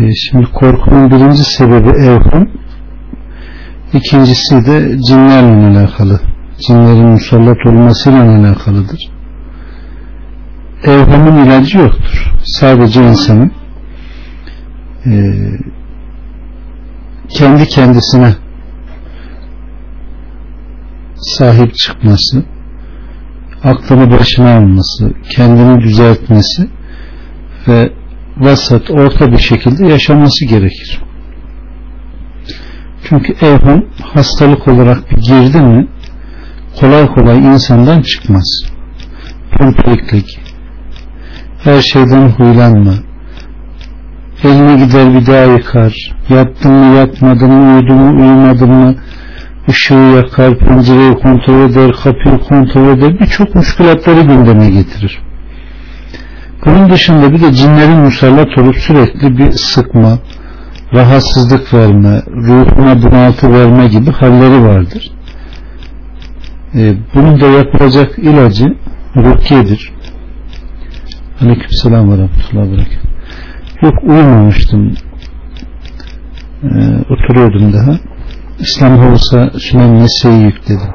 E, şimdi korkunun birinci sebebi evham, ikincisi de cinlerle alakalı. Cinlerin musallat olmasıyla alakalıdır. Evhamın ilacı yoktur. Sadece insanın e, kendi kendisine sahip çıkması, aklını başına alması, kendini düzeltmesi ve vasat, orta bir şekilde yaşaması gerekir. Çünkü evham hastalık olarak bir girdi mi kolay kolay insandan çıkmaz. Pompiklik, her şeyden huylanma, eline gider bir daha yıkar, yattın mı yatmadın mı, uyudun mu uyumadın mı, ışığı yakar, pencereyi kontrol eder, kapıyı kontrol eder, birçok müşkülatları gündeme getirir. Bunun dışında bir de cinlerin musallat olup sürekli bir sıkma, rahatsızlık verme, ruhuna bunaltı verme gibi halleri vardır. Ee, bunun da yapılacak ilacı rukiyedir. Aleyküm selam ve rahmetullahi Yok uyumamıştım. Ee, oturuyordum daha. İslam olsa Süleyman Nese'yi yükledim.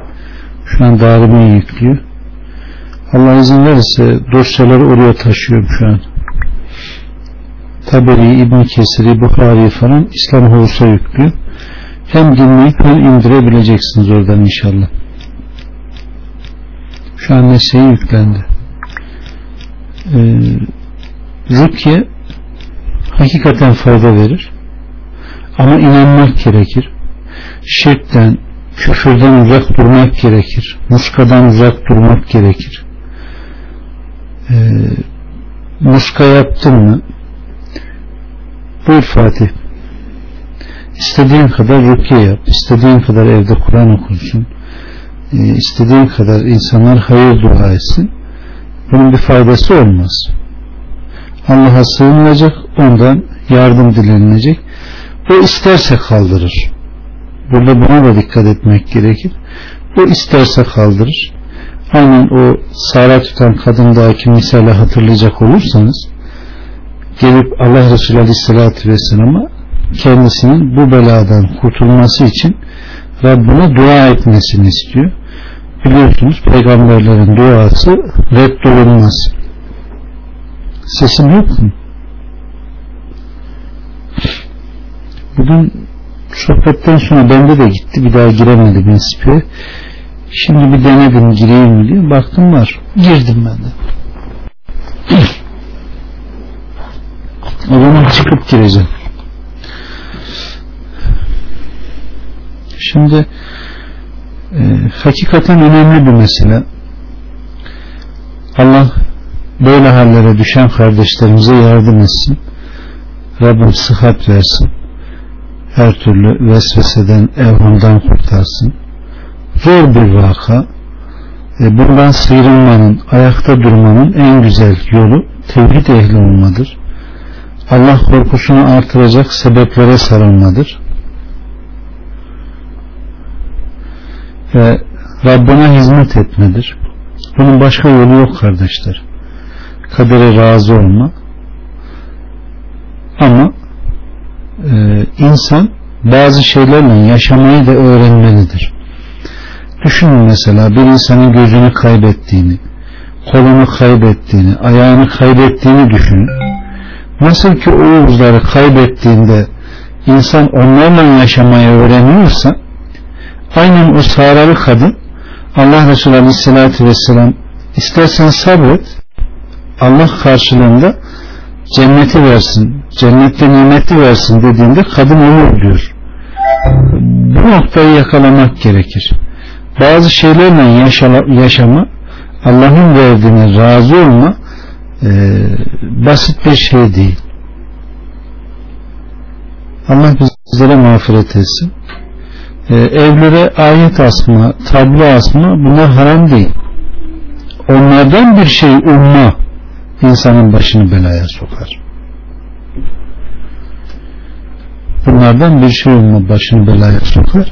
Şu an Darimi'yi yüklüyor. Allah izin verirse dosyaları oraya taşıyorum şu an. Taberi, İbn Kesir'i, Bukhari'yi falan İslam Hovus'a yüklüyor. Hem dinleyip hem indirebileceksiniz oradan inşallah. Şu an Nese'yi yüklendi. Ee, Rukiye hakikaten fayda verir. Ama inanmak gerekir. Şirkten, küfürden uzak durmak gerekir. Muskadan uzak durmak gerekir. Ee, muska yaptın mı? Buyur Fatih. İstediğin kadar rukiye yap. istediğin kadar evde Kur'an okunsun. Ee, istediğin kadar insanlar hayır dua etsin. Bunun bir faydası olmaz. Allah'a sığınılacak, ondan yardım dilenilecek. O isterse kaldırır. Burada buna da dikkat etmek gerekir. O isterse kaldırır. Aynen o sara tutan kadındaki misali hatırlayacak olursanız gelip Allah Resulü Aleyhisselatü Vesselam'a kendisinin bu beladan kurtulması için Rabbine dua etmesini istiyor. Biliyorsunuz peygamberlerin duası reddolunmaz. Sesim yok mu? Bugün sohbetten sonra bende de gitti. Bir daha giremedim inspire. Şimdi bir denedim gireyim mi diye. Baktım var. Girdim ben de. o zaman çıkıp gireceğim. Şimdi e, hakikaten önemli bir mesele. Allah böyle hallere düşen kardeşlerimize yardım etsin. Rabbim sıhhat versin. Her türlü vesveseden, evhamdan kurtarsın. Zor bir vaka. E, bundan sıyrılmanın, ayakta durmanın en güzel yolu tevhid ehli olmadır. Allah korkusunu artıracak sebeplere sarılmadır. Ve Rabbine hizmet etmedir. Bunun başka yolu yok kardeşler kadere razı olma ama e, insan bazı şeylerle yaşamayı da öğrenmelidir. Düşünün mesela bir insanın gözünü kaybettiğini, kolunu kaybettiğini, ayağını kaybettiğini düşünün. Nasıl ki o uzları kaybettiğinde insan onlarla yaşamayı öğreniyorsa aynen o sağralı kadın Allah Resulü Aleyhisselatü Vesselam istersen sabret Allah karşılığında cenneti versin, cennette nimeti versin dediğinde kadın olur diyor. Bu noktayı yakalamak gerekir. Bazı şeylerle yaşama, Allah'ın verdiğine razı olma e, basit bir şey değil. Allah bizlere mağfiret etsin. E, evlere ayet asma, tablo asma bunlar haram değil. Onlardan bir şey umma insanın başını belaya sokar. Bunlardan bir şey olma başını belaya sokar.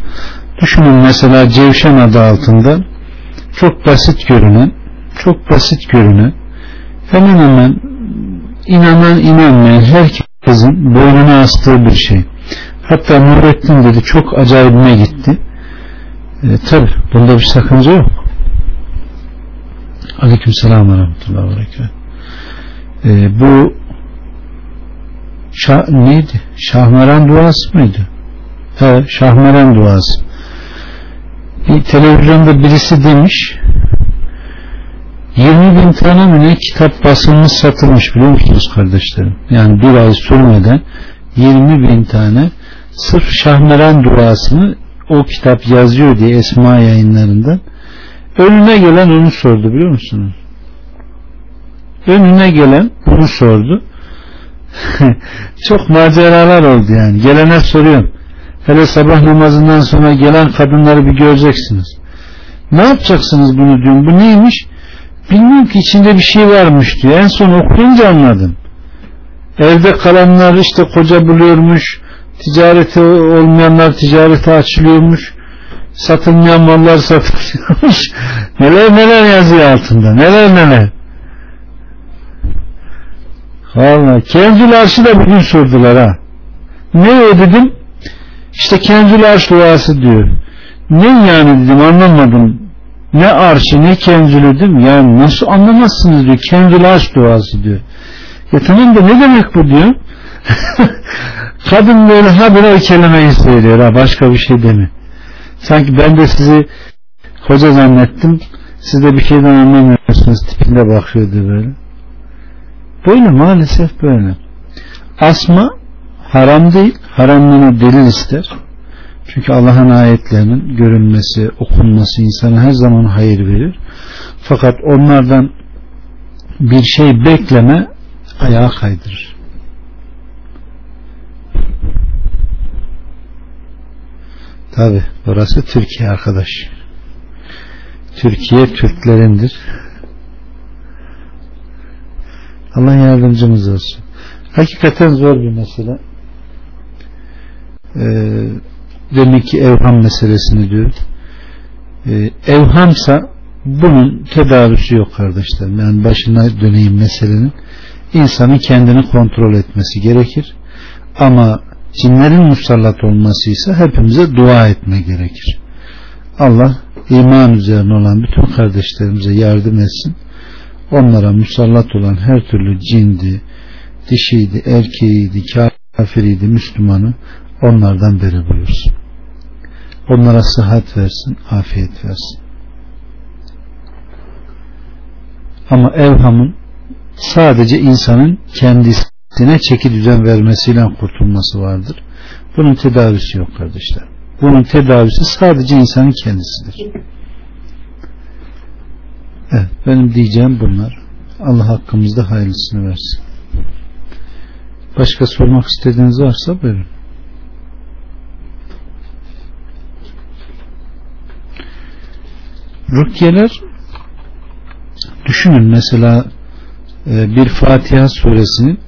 Düşünün mesela Cevşen adı altında çok basit görünen, çok basit görünen hemen hemen inanan inanmayan herkes kızın boynuna astığı bir şey. Hatta Nurettin dedi çok acayibime gitti. E, Tabi bunda bir sakınca yok. Aleyküm selam ve rahmetullahi ve e, Bu Şah, neydi? Şahmeran duası mıydı? He, Şahmeran duası. Bir televizyonda birisi demiş 20 bin tane mi ne kitap basılmış satılmış biliyor musunuz kardeşlerim? Yani bir ay sürmeden 20 bin tane sırf Şahmeran duasını o kitap yazıyor diye Esma yayınlarından önüne gelen onu sordu biliyor musunuz? Önüne gelen bunu sordu. Çok maceralar oldu yani. Gelene soruyorum. Hele sabah namazından sonra gelen kadınları bir göreceksiniz. Ne yapacaksınız bunu diyorum. Bu neymiş? Bilmiyorum ki içinde bir şey varmış diyor. En son okuyunca anladım. Evde kalanlar işte koca buluyormuş. Ticareti olmayanlar ticareti açılıyormuş. Satılmayan mallar satılıyormuş. neler neler yazıyor altında. Neler neler. Valla Kenzül Arş'ı da bugün sordular ha. Ne dedim? İşte Kenzül Arş duası diyor. Ne yani dedim anlamadım. Ne arşı ne kenzülü dedim. Yani nasıl anlamazsınız diyor. Kenzül Arş duası diyor. Ya tamam da ne demek bu diyor. Kadın böyle ha böyle o kelimeyi söylüyor ha başka bir şey demiyor. Sanki ben de sizi hoca zannettim. Siz de bir şeyden anlamıyorsunuz tipinde bakıyordu böyle. Böyle maalesef böyle. Asma haram değil, haramlığına delil ister. Çünkü Allah'ın ayetlerinin görünmesi, okunması insana her zaman hayır verir. Fakat onlardan bir şey bekleme ayağa kaydırır. Tabi burası Türkiye arkadaş. Türkiye Türklerindir. Allah yardımcımız olsun. Hakikaten zor bir mesele. Ee, demek ki evham meselesini diyor. Ee, evhamsa bunun tedavisi yok kardeşlerim. Yani başına döneyim meselenin. İnsanın kendini kontrol etmesi gerekir. Ama cinlerin musallat olması ise hepimize dua etme gerekir. Allah iman üzerine olan bütün kardeşlerimize yardım etsin onlara musallat olan her türlü cindi, dişiydi, erkeğiydi, kafiriydi, Müslümanı onlardan beri buyursun. Onlara sıhhat versin, afiyet versin. Ama evhamın sadece insanın kendisine çeki düzen vermesiyle kurtulması vardır. Bunun tedavisi yok kardeşler. Bunun tedavisi sadece insanın kendisidir. Evet, benim diyeceğim bunlar. Allah hakkımızda hayırlısını versin. Başka sormak istediğiniz varsa buyurun. Rukiyeler düşünün mesela e, bir Fatiha suresinin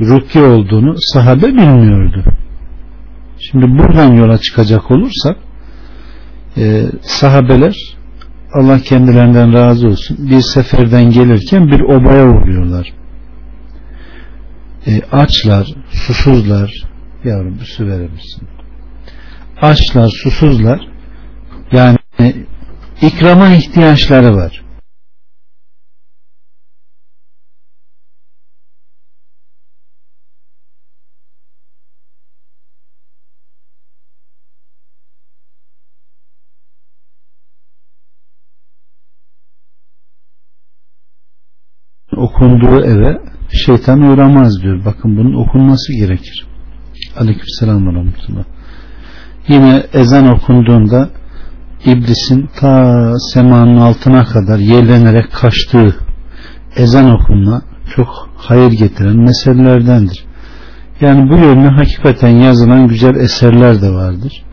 rukiye olduğunu sahabe bilmiyordu. Şimdi buradan yola çıkacak olursak e, sahabeler Allah kendilerinden razı olsun bir seferden gelirken bir obaya uğruyorlar. E, açlar, susuzlar yavrum bir su verir misin? Açlar, susuzlar yani ikrama ihtiyaçları var. okunduğu eve şeytan uğramaz diyor. Bakın bunun okunması gerekir. Aleykümselam ve. Yine ezan okunduğunda iblisin ta semanın altına kadar yerlenerek kaçtığı ezan okunma çok hayır getiren meselelerdendir. Yani bu yönde hakikaten yazılan güzel eserler de vardır.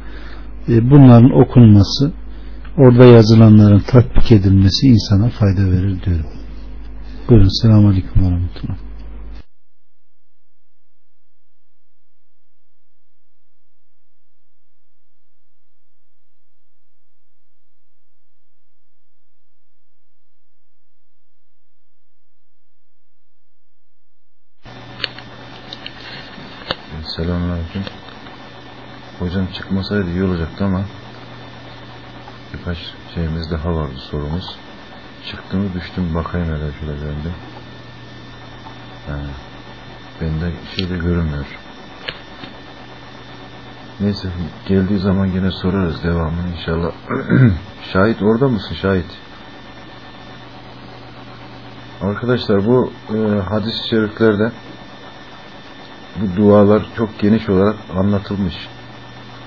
E, bunların okunması, orada yazılanların tatbik edilmesi insana fayda verir diyorum. Buyurun. Selamun Aleyküm ve. Selamünaleyküm. Hocam çıkmasaydı iyi olacaktı ama birkaç şeyimiz daha vardı sorumuz. Çıktım düştüm bakayım hele şöyle döndüm. Yani bende şey de görünmüyor. Neyse geldiği zaman yine sorarız devamını inşallah. şahit orada mısın şahit? Arkadaşlar bu e, hadis-i şeriflerde bu dualar çok geniş olarak anlatılmış.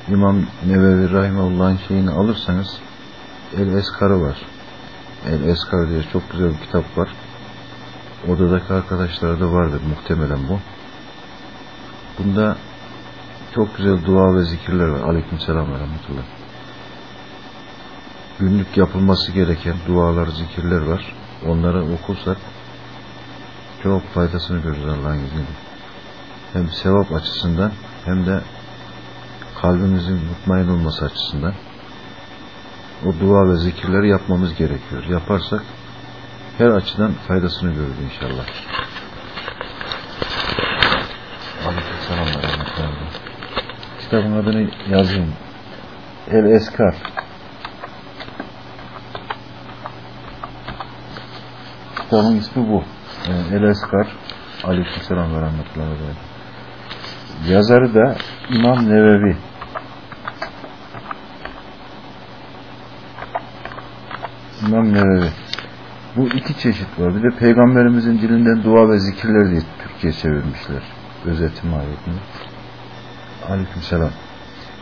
İmam Nevevi Rahimullah'ın şeyini alırsanız El Eskar'ı var. El Eskar diye çok güzel bir kitap var. Odadaki arkadaşlarda vardır muhtemelen bu. Bunda çok güzel dua ve zikirler var. Aleyküm selam ve rahmetullah. Günlük yapılması gereken dualar, zikirler var. Onları okursak çok faydasını görürüz Allah'ın izniyle. Hem sevap açısından hem de kalbimizin mutmain olması açısından o dua ve zikirleri yapmamız gerekiyor. Yaparsak her açıdan faydasını görürüz inşallah. Aleykümselam ve rahmetullah. Kitabın adını yazayım. El Eskar. Kitabın ismi bu. El Eskar. Aleykümselam ve rahmetullah. Yazarı da İmam Nevevi. İmam Nevevi. Bu iki çeşit var. Bir de Peygamberimizin dilinden dua ve zikirler diye Türkçe'ye çevirmişler. Özetim ayetini. Aleykümselam.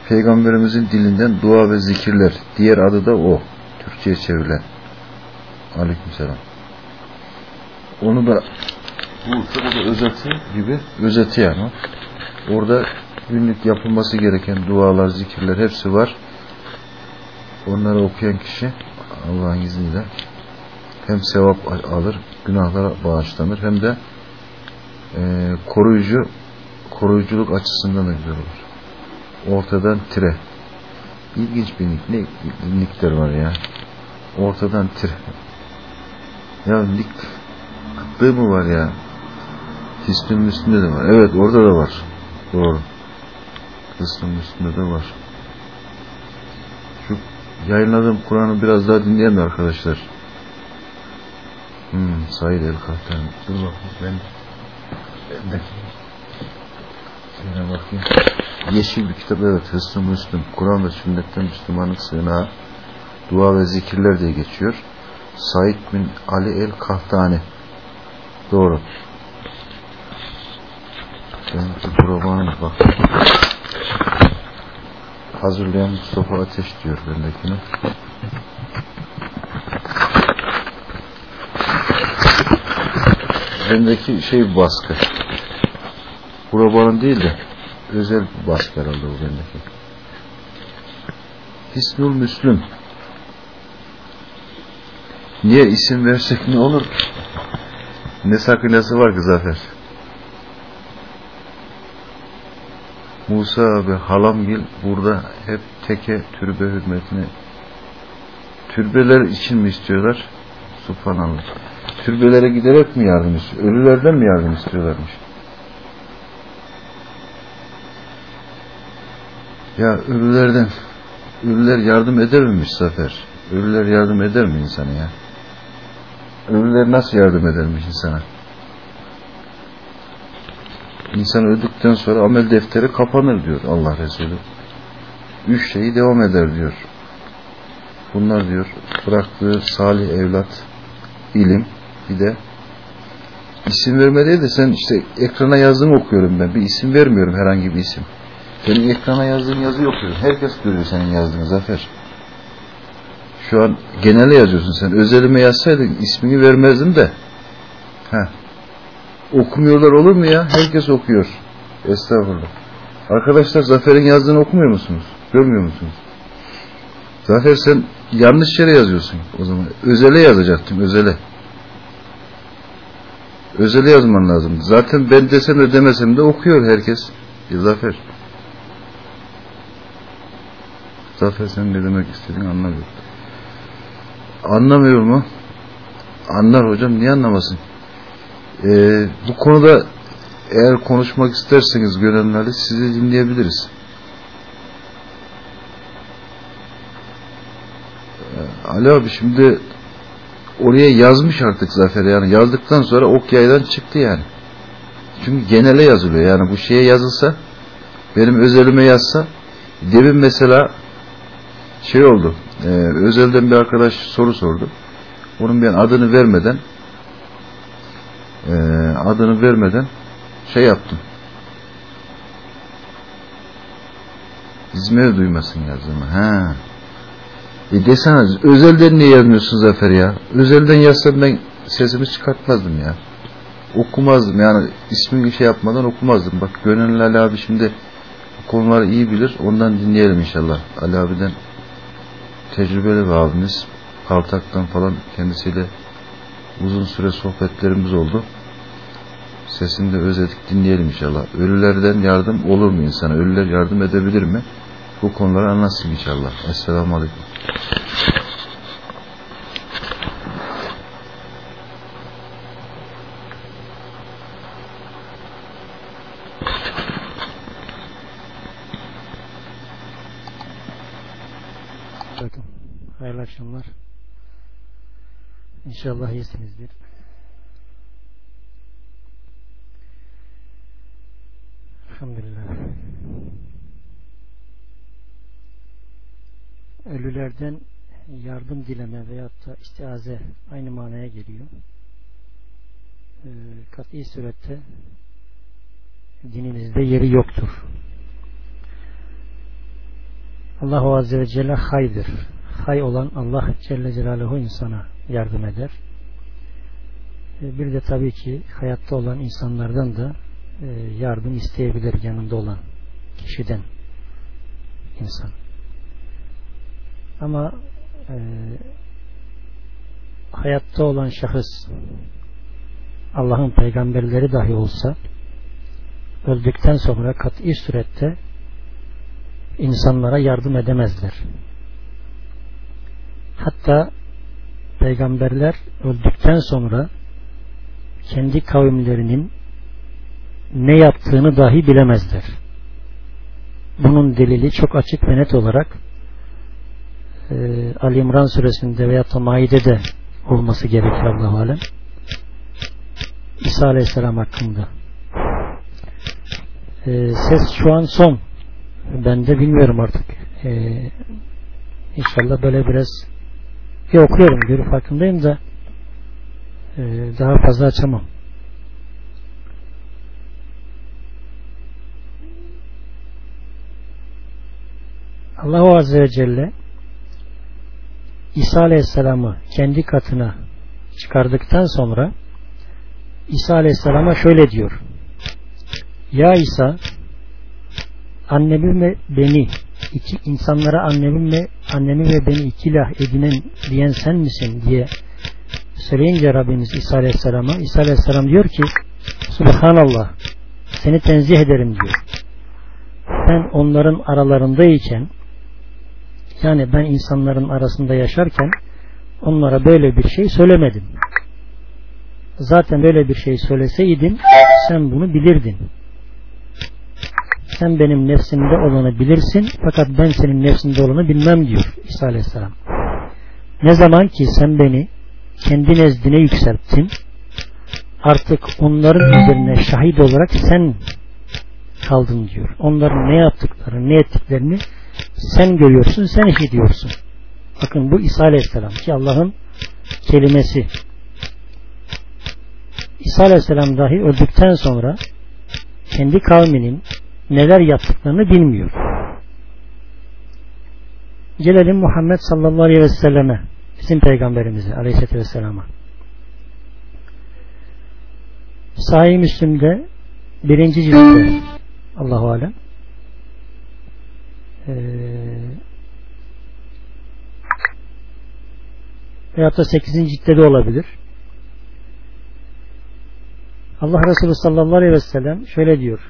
Peygamberimizin dilinden dua ve zikirler. Diğer adı da o. Türkçe'ye çevrilen. Aleykümselam. Onu da bu da özeti gibi özeti yani. Orada günlük yapılması gereken dualar, zikirler hepsi var. Onları okuyan kişi Allah'ın izniyle hem sevap alır, günahlara bağışlanır hem de e, koruyucu koruyuculuk açısından da güzel olur. Ortadan tire. İlginç bir nik, ne nikler var ya. Ortadan tire. Ya nik kıtlığı mı var ya? Hisnün üstünde de var. Evet orada da var. Doğru. Hisnün üstünde de var. Şu yayınladığım Kur'an'ı biraz daha dinleyelim arkadaşlar. Hmm, Said El Kahtan. Dur bakayım ben bendeki Şöyle bakayım. Yeşil bir kitap evet Hısnı Müslüm. Kur'an ve sünnetten Müslümanın sığınağı dua ve zikirler diye geçiyor. Said bin Ali El Kahtani. Doğru. Benimki programı bak. Hazırlayan Mustafa Ateş diyor bendekine. Bendeki şey baskı. Burabanın değil de özel bir baskı herhalde bu bendeki. Hisnul Müslüm. Niye isim versek ne olur? Ne sakıncası var ki Zafer? Musa abi halamgil burada hep teke türbe hürmetine türbeler için mi istiyorlar? Subhanallah. Türbelere giderek mi yardım istiyor? Ölülerden mi yardım istiyorlarmış? Ya ölülerden ölüler yardım eder miymiş Zafer? Ölüler yardım eder mi insana ya? Ölüler nasıl yardım edermiş insana? İnsan öldükten sonra amel defteri kapanır diyor Allah Resulü. Üç şeyi devam eder diyor. Bunlar diyor bıraktığı salih evlat, ilim, bir de isim verme de sen işte ekrana yazdığını okuyorum ben. Bir isim vermiyorum herhangi bir isim. Senin ekrana yazdığın yazıyı okuyorum. Herkes görüyor senin yazdığını Zafer. Şu an genele yazıyorsun sen. Özelime yazsaydın ismini vermezdim de. Heh. Okumuyorlar olur mu ya? Herkes okuyor. Estağfurullah. Arkadaşlar Zafer'in yazdığını okumuyor musunuz? Görmüyor musunuz? Zafer sen yanlış yere yazıyorsun o zaman. Özele yazacaktın özele. Özele yazman lazım. Zaten ben desem de demesem de okuyor herkes. E, Zafer. Zafer sen ne demek istediğini anlamıyor. Anlamıyor mu? Anlar hocam niye anlamasın? Ee, bu konuda eğer konuşmak isterseniz gönüllüleri sizi dinleyebiliriz. Ee, Ali abi şimdi oraya yazmış artık Zafer yani yazdıktan sonra ok yaydan çıktı yani. Çünkü genele yazılıyor yani bu şeye yazılsa benim özelime yazsa demin mesela şey oldu e, özelden bir arkadaş soru sordu. Onun ben adını vermeden e, adını vermeden şey yaptım. İzmir duymasın yazdığımı. Ha. E desene özelden niye yazmıyorsun Zafer ya? Özelden yazsam ben sesimi çıkartmazdım ya. Okumazdım yani ismi şey yapmadan okumazdım. Bak Gönül Ali abi şimdi konuları iyi bilir. Ondan dinleyelim inşallah. Ali abiden tecrübeli bir abimiz. Kaltak'tan falan kendisiyle uzun süre sohbetlerimiz oldu. Sesini de özledik dinleyelim inşallah. Ölülerden yardım olur mu insana? Ölüler yardım edebilir mi? Bu konuları anlatsın inşallah. Esselamu Aleyküm. Hayırlı akşamlar. İnşallah iyisinizdir. Elhamdülillah. Ölülerden yardım dileme veyahut da istiaze aynı manaya geliyor. Ee, kat'i surette dinimizde yeri yoktur. Allahu Azze ve Celle haydır. Hay olan Allah Celle Celaluhu insana yardım eder. Ee, Bir de tabii ki hayatta olan insanlardan da e, yardım isteyebilir yanında olan kişiden insan. Ama e, hayatta olan şahıs Allah'ın peygamberleri dahi olsa öldükten sonra kat'i surette insanlara yardım edemezler. Hatta peygamberler öldükten sonra kendi kavimlerinin ne yaptığını dahi bilemezler. Bunun delili çok açık ve net olarak e, Ali İmran suresinde veya Maide'de olması gerekir Allah alem. İsa Aleyhisselam hakkında. E, ses şu an son. Ben de bilmiyorum artık. E, inşallah böyle biraz bir okuyorum. Görü farkındayım da e, daha fazla açamam. Allahu Azze ve Celle İsa Aleyhisselam'ı kendi katına çıkardıktan sonra İsa Aleyhisselam'a şöyle diyor Ya İsa annemi ve beni iki insanlara annemi ve annemi ve beni ikilah edinen diyen sen misin diye söyleyince Rabbimiz İsa Aleyhisselam'a İsa Aleyhisselam diyor ki Subhanallah seni tenzih ederim diyor. Ben onların aralarındayken yani ben insanların arasında yaşarken onlara böyle bir şey söylemedim. Zaten böyle bir şey söyleseydim sen bunu bilirdin. Sen benim nefsimde olanı bilirsin fakat ben senin nefsinde olanı bilmem diyor İsa Aleyhisselam. Ne zaman ki sen beni kendi nezdine yükselttin artık onların üzerine şahit olarak sen kaldın diyor. Onların ne yaptıklarını, ne ettiklerini sen görüyorsun, sen işitiyorsun. Bakın bu İsa Aleyhisselam ki Allah'ın kelimesi. İsa Aleyhisselam dahi öldükten sonra kendi kavminin neler yaptıklarını bilmiyor. Gelelim Muhammed sallallahu aleyhi ve selleme bizim peygamberimize aleyhisselatü vesselama. Sahih Müslim'de birinci ciltte Allahu Alem ee, veyahut da 8. ciltte de olabilir. Allah Resulü sallallahu aleyhi ve sellem şöyle diyor.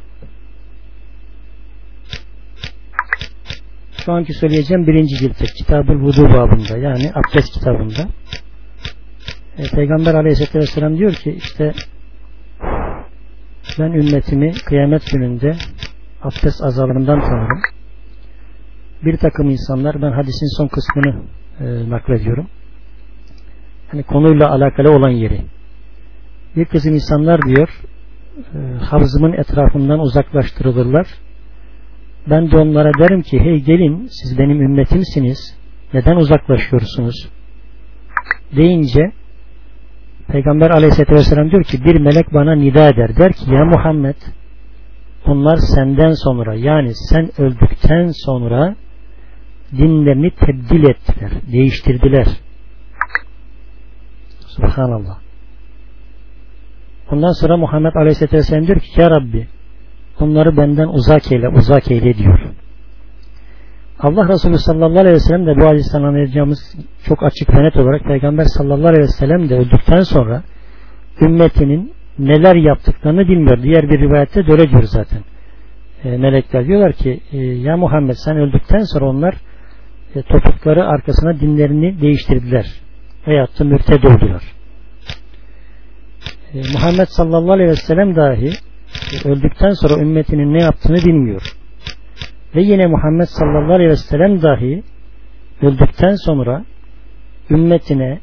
Şu anki söyleyeceğim birinci ciltte Kitab-ı Vudu babında yani abdest kitabında e, Peygamber aleyhisselatü vesselam diyor ki işte ben ümmetimi kıyamet gününde abdest azalığından tanırım. Bir takım insanlar ben hadisin son kısmını e, naklediyorum. Hani konuyla alakalı olan yeri. Bir kısım insanlar diyor e, havzımın etrafından uzaklaştırılırlar. Ben de onlara derim ki hey gelin siz benim ümmetimsiniz. Neden uzaklaşıyorsunuz? Deyince Peygamber aleyhisselatü vesselam diyor ki bir melek bana nida eder. Der ki ya Muhammed onlar senden sonra yani sen öldükten sonra dinlerini tebdil ettiler, değiştirdiler. Subhanallah. Ondan sonra Muhammed Aleyhisselatü Vesselam diyor ki Ya Rabbi onları benden uzak eyle, uzak eyle diyor. Allah Resulü sallallahu aleyhi ve sellem de bu hadisten anlayacağımız çok açık ve net olarak Peygamber sallallahu aleyhi ve sellem de öldükten sonra ümmetinin neler yaptıklarını bilmiyor. Diğer bir rivayette de öyle diyor zaten. E, melekler diyorlar ki e, ya Muhammed sen öldükten sonra onlar e, topukları arkasına dinlerini değiştirdiler. Veyahut da mürted oldular. E, Muhammed sallallahu aleyhi ve sellem dahi öldükten sonra ümmetinin ne yaptığını bilmiyor. Ve yine Muhammed sallallahu aleyhi ve sellem dahi öldükten sonra ümmetine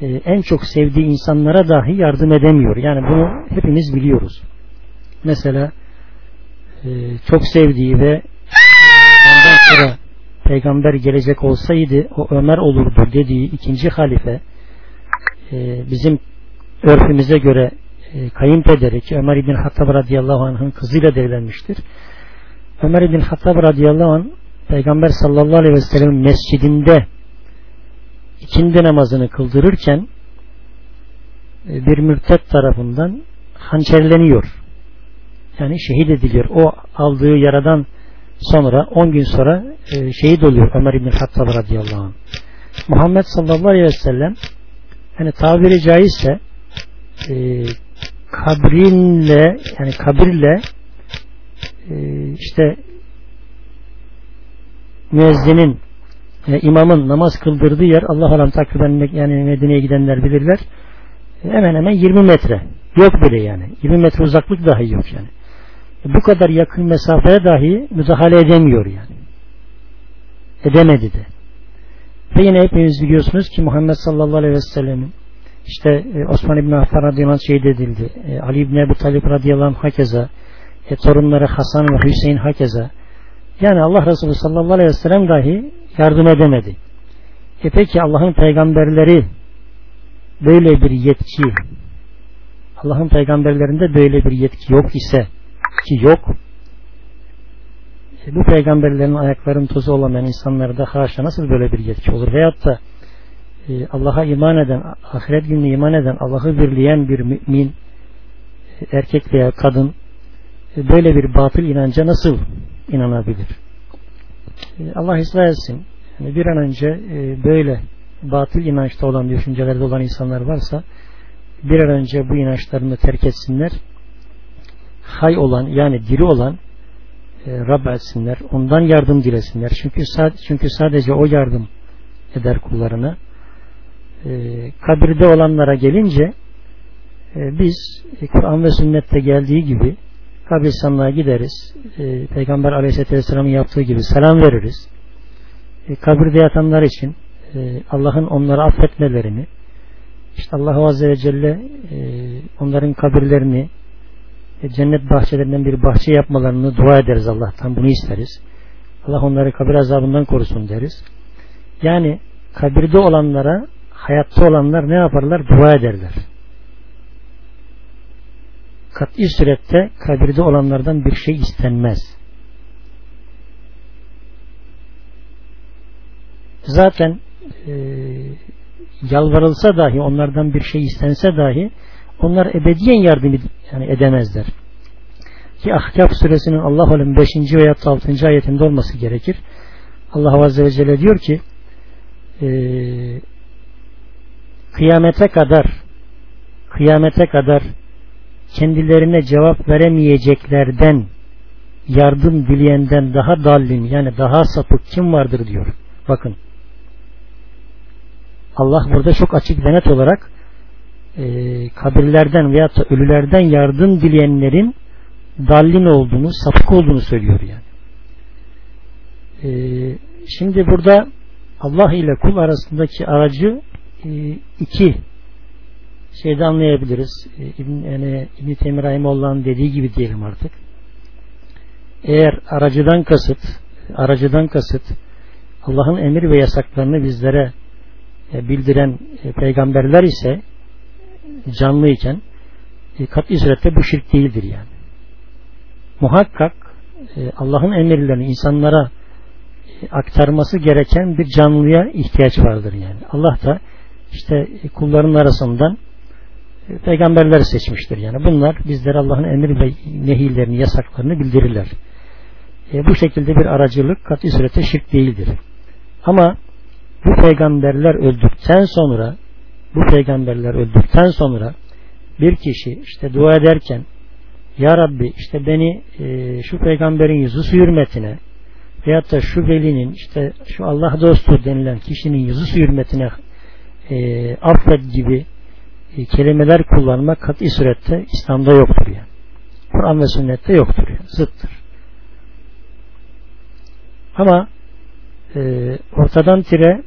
e, en çok sevdiği insanlara dahi yardım edemiyor. Yani bunu hepimiz biliyoruz. Mesela e, çok sevdiği ve ondan sonra peygamber gelecek olsaydı o Ömer olurdu dediği ikinci halife e, bizim örfümüze göre e, kayınpederi ki Ömer İbn Hattab radıyallahu anh'ın kızıyla evlenmiştir. Ömer İbn Hattab radıyallahu anh Peygamber sallallahu aleyhi ve sellem mescidinde ikindi namazını kıldırırken e, bir mürtet tarafından hançerleniyor. Yani şehit ediliyor. O aldığı yaradan sonra 10 gün sonra e, şehit oluyor Ömer İbn Hattab radıyallahu anh. Muhammed sallallahu aleyhi ve sellem hani tabiri caizse e, kabrinle yani kabirle e, işte müezzinin e, imamın namaz kıldırdığı yer Allah alam takriben yani Medine'ye gidenler bilirler. Hemen hemen 20 metre. Yok bile yani. 20 metre uzaklık dahi yok yani. Bu kadar yakın mesafeye dahi müdahale edemiyor yani. Edemedi de. Ve yine hepiniz biliyorsunuz ki Muhammed sallallahu aleyhi ve sellemin işte e, Osman İbni Affan radıyallahu anh şehit edildi. E, Ali İbni Ebu Talib radıyallahu anh hakeza. E, torunları Hasan ve Hüseyin hakeza. Yani Allah Resulü sallallahu aleyhi ve sellem dahi yardım edemedi. E peki Allah'ın peygamberleri böyle bir yetki Allah'ın peygamberlerinde böyle bir yetki yok ise ki yok e, bu peygamberlerin ayaklarının tozu olamayan insanlarda haşa nasıl böyle bir yetki olur veyahut da Allah'a iman eden, ahiret gününe iman eden, Allah'ı birleyen bir mümin, e, erkek veya kadın e, böyle bir batıl inanca nasıl inanabilir? Allah ıslah etsin. Bir an önce böyle batıl inançta olan düşüncelerde olan insanlar varsa bir an önce bu inançlarını terk etsinler. Hay olan yani diri olan Rab etsinler. Ondan yardım dilesinler. Çünkü, çünkü sadece o yardım eder kullarına e, kabirde olanlara gelince e, biz e, Kur'an ve sünnette geldiği gibi kabristanlığa gideriz. E, Peygamber aleyhisselatü vesselamın yaptığı gibi selam veririz. E, kabirde yatanlar için e, Allah'ın onları affetmelerini işte Allah Azze ve Celle e, onların kabirlerini e, cennet bahçelerinden bir bahçe yapmalarını dua ederiz Allah'tan bunu isteriz. Allah onları kabir azabından korusun deriz. Yani kabirde olanlara hayatta olanlar ne yaparlar? Dua ederler. Kat'i surette kabirde olanlardan bir şey istenmez. Zaten e, yalvarılsa dahi onlardan bir şey istense dahi onlar ebediyen yardım yani edemezler. Ki Ahkaf suresinin Allah alem 5. veya 6. ayetinde olması gerekir. Allah Azze ve Celle diyor ki eee kıyamete kadar kıyamete kadar kendilerine cevap veremeyeceklerden yardım dileyenden daha dallin yani daha sapık kim vardır diyor. Bakın Allah burada çok açık ve net olarak e, kabirlerden veya ölülerden yardım dileyenlerin dallin olduğunu, sapık olduğunu söylüyor yani. E, şimdi burada Allah ile kul arasındaki aracı iki şeyde anlayabiliriz. E, İbn, yani İbn-i Temir Rahimullah'ın dediği gibi diyelim artık. Eğer aracıdan kasıt aracıdan kasıt Allah'ın emir ve yasaklarını bizlere e, bildiren e, peygamberler ise canlıyken e, kat'i surette bu şirk değildir yani. Muhakkak Allah'ın emirlerini insanlara aktarması gereken bir canlıya ihtiyaç vardır yani. Allah da işte kulların arasından peygamberler seçmiştir yani. Bunlar bizlere Allah'ın emir ve nehirlerini, yasaklarını bildirirler. E, bu şekilde bir aracılık kat'i surette şirk değildir. Ama bu peygamberler öldükten sonra bu peygamberler öldükten sonra bir kişi işte dua ederken Ya Rabbi işte beni e, şu peygamberin yüzü su hürmetine veyahut da şu velinin işte şu Allah dostu denilen kişinin yüzü su hürmetine e, affet gibi e, kelimeler kullanmak kat'i surette İslam'da yoktur yani. Kur'an ve sünnette yoktur yani. Zıttır. Ama e, ortadan tire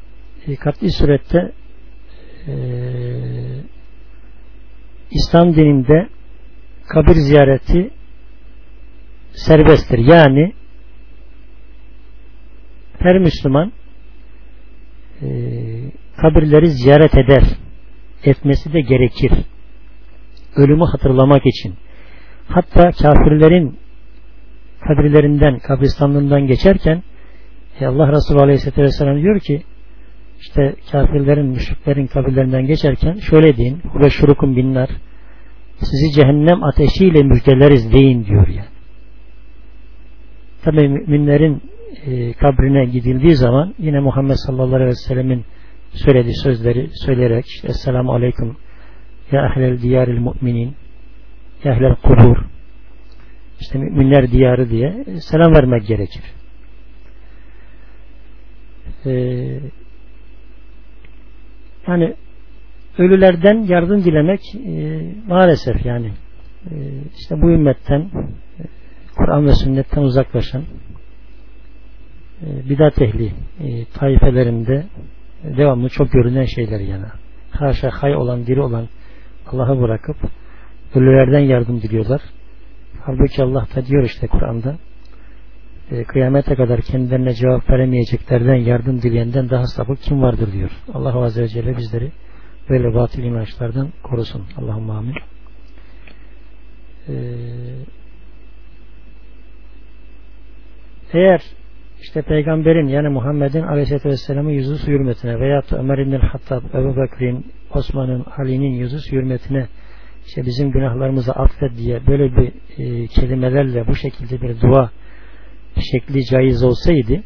e, kat'i surette e, İslam dininde kabir ziyareti serbesttir. Yani her Müslüman e, kabirleri ziyaret eder. Etmesi de gerekir. Ölümü hatırlamak için. Hatta kafirlerin kabirlerinden, kabristanlığından geçerken e Allah Resulü Aleyhisselatü Vesselam diyor ki işte kafirlerin, müşriklerin kabirlerinden geçerken şöyle deyin ve şurukun binler sizi cehennem ateşiyle müjdeleriz deyin diyor yani. Tabi müminlerin e, kabrine gidildiği zaman yine Muhammed sallallahu aleyhi ve sellemin söylediği sözleri söyleyerek Esselamu Aleyküm Ya ehlel diyaril müminin Ya ehlel kubur. İşte müminler diyarı diye selam vermek gerekir. E, yani ölülerden yardım dilemek e, maalesef yani e, işte bu ümmetten e, Kur'an ve sünnetten uzaklaşan e, bidat ehli e, taifelerinde devamlı çok görünen şeyler yani. Haşa hay olan, diri olan Allah'ı bırakıp ölülerden yardım diliyorlar. Halbuki Allah da diyor işte Kur'an'da e, kıyamete kadar kendilerine cevap veremeyeceklerden yardım dileyenden daha sapık kim vardır diyor. Allah Azze ve Celle bizleri böyle batıl inançlardan korusun. Allah'ım amin. Ee, eğer işte peygamberin yani Muhammed'in aleyhisselatü vesselamın yüzü su hürmetine veya Ömer İbn Hattab, Ebu Bekir'in, Osman'ın, Ali'nin yüzü su hürmetine işte bizim günahlarımızı affet diye böyle bir e, kelimelerle bu şekilde bir dua şekli caiz olsaydı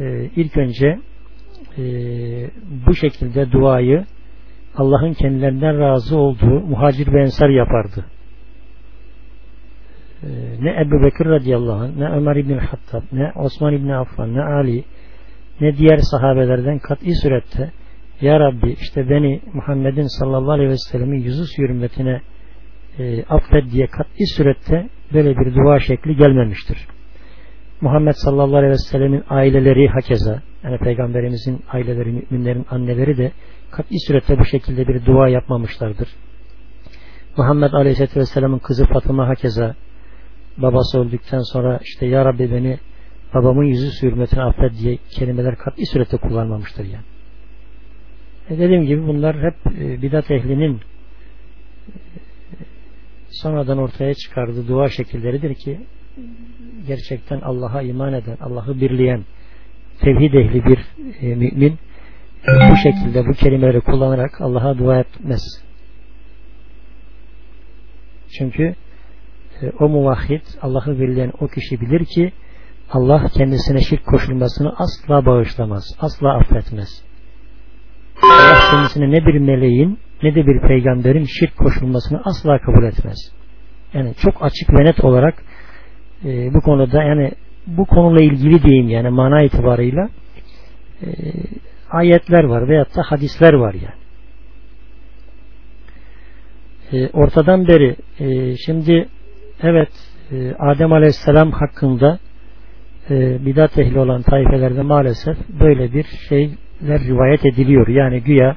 e, ilk önce e, bu şekilde duayı Allah'ın kendilerinden razı olduğu muhacir ve ensar yapardı. E, ne Ebu Bekir radıyallahu anh, ne Ömer İbni Hattab, ne Osman İbni Affan, ne Ali, ne diğer sahabelerden kat'i surette Ya Rabbi işte beni Muhammed'in sallallahu aleyhi ve sellemin yüzü hürmetine e, affet diye kat'i surette böyle bir dua şekli gelmemiştir. Muhammed sallallahu aleyhi ve sellemin aileleri hakeza yani peygamberimizin aileleri müminlerin anneleri de kat'i surette bu şekilde bir dua yapmamışlardır. Muhammed aleyhisselatü vesselamın kızı Fatıma hakeza babası öldükten sonra işte Ya Rabbi beni babamın yüzü sürmetine affet diye kelimeler kat'i surette kullanmamıştır yani. E dediğim gibi bunlar hep e, bidat ehlinin e, sonradan ortaya çıkardığı dua şekilleridir ki gerçekten Allah'a iman eden, Allah'ı birleyen tevhid ehli bir e, mümin bu şekilde bu kelimeleri kullanarak Allah'a dua etmez. Çünkü o muvahhid Allah'ı birleyen o kişi bilir ki Allah kendisine şirk koşulmasını asla bağışlamaz. Asla affetmez. Allah kendisine ne bir meleğin ne de bir peygamberin şirk koşulmasını asla kabul etmez. Yani çok açık ve net olarak e, bu konuda yani bu konuyla ilgili diyeyim yani mana itibarıyla e, ayetler var veyahut da hadisler var yani. e, ortadan beri e, şimdi evet e, Adem Aleyhisselam hakkında e, bidat ehli olan taifelerde maalesef böyle bir şeyler rivayet ediliyor. Yani güya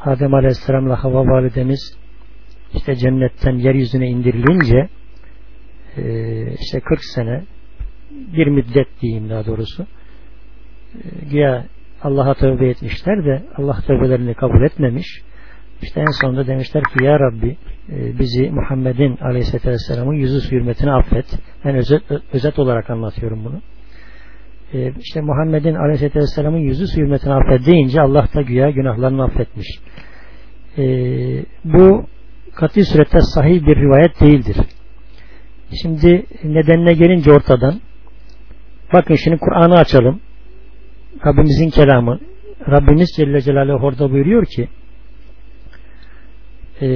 Adem Aleyhisselam'la Hava validemiz işte cennetten yeryüzüne indirilince e, işte 40 sene bir müddet diyeyim daha doğrusu güya Allah'a tövbe etmişler de Allah tövbelerini kabul etmemiş. İşte en sonunda demişler ki Ya Rabbi bizi Muhammed'in Aleyhisselatü Vesselam'ın yüzü hürmetine affet. Ben özet, özet olarak anlatıyorum bunu. E, işte Muhammed'in Aleyhisselatü Vesselam'ın yüzü hürmetine affet deyince Allah da güya günahlarını affetmiş. E, bu kat'i surette sahih bir rivayet değildir. Şimdi nedenine gelince ortadan bakın şimdi Kur'an'ı açalım. Rabbimizin kelamı. Rabbimiz Celle Celaluhu orada buyuruyor ki e,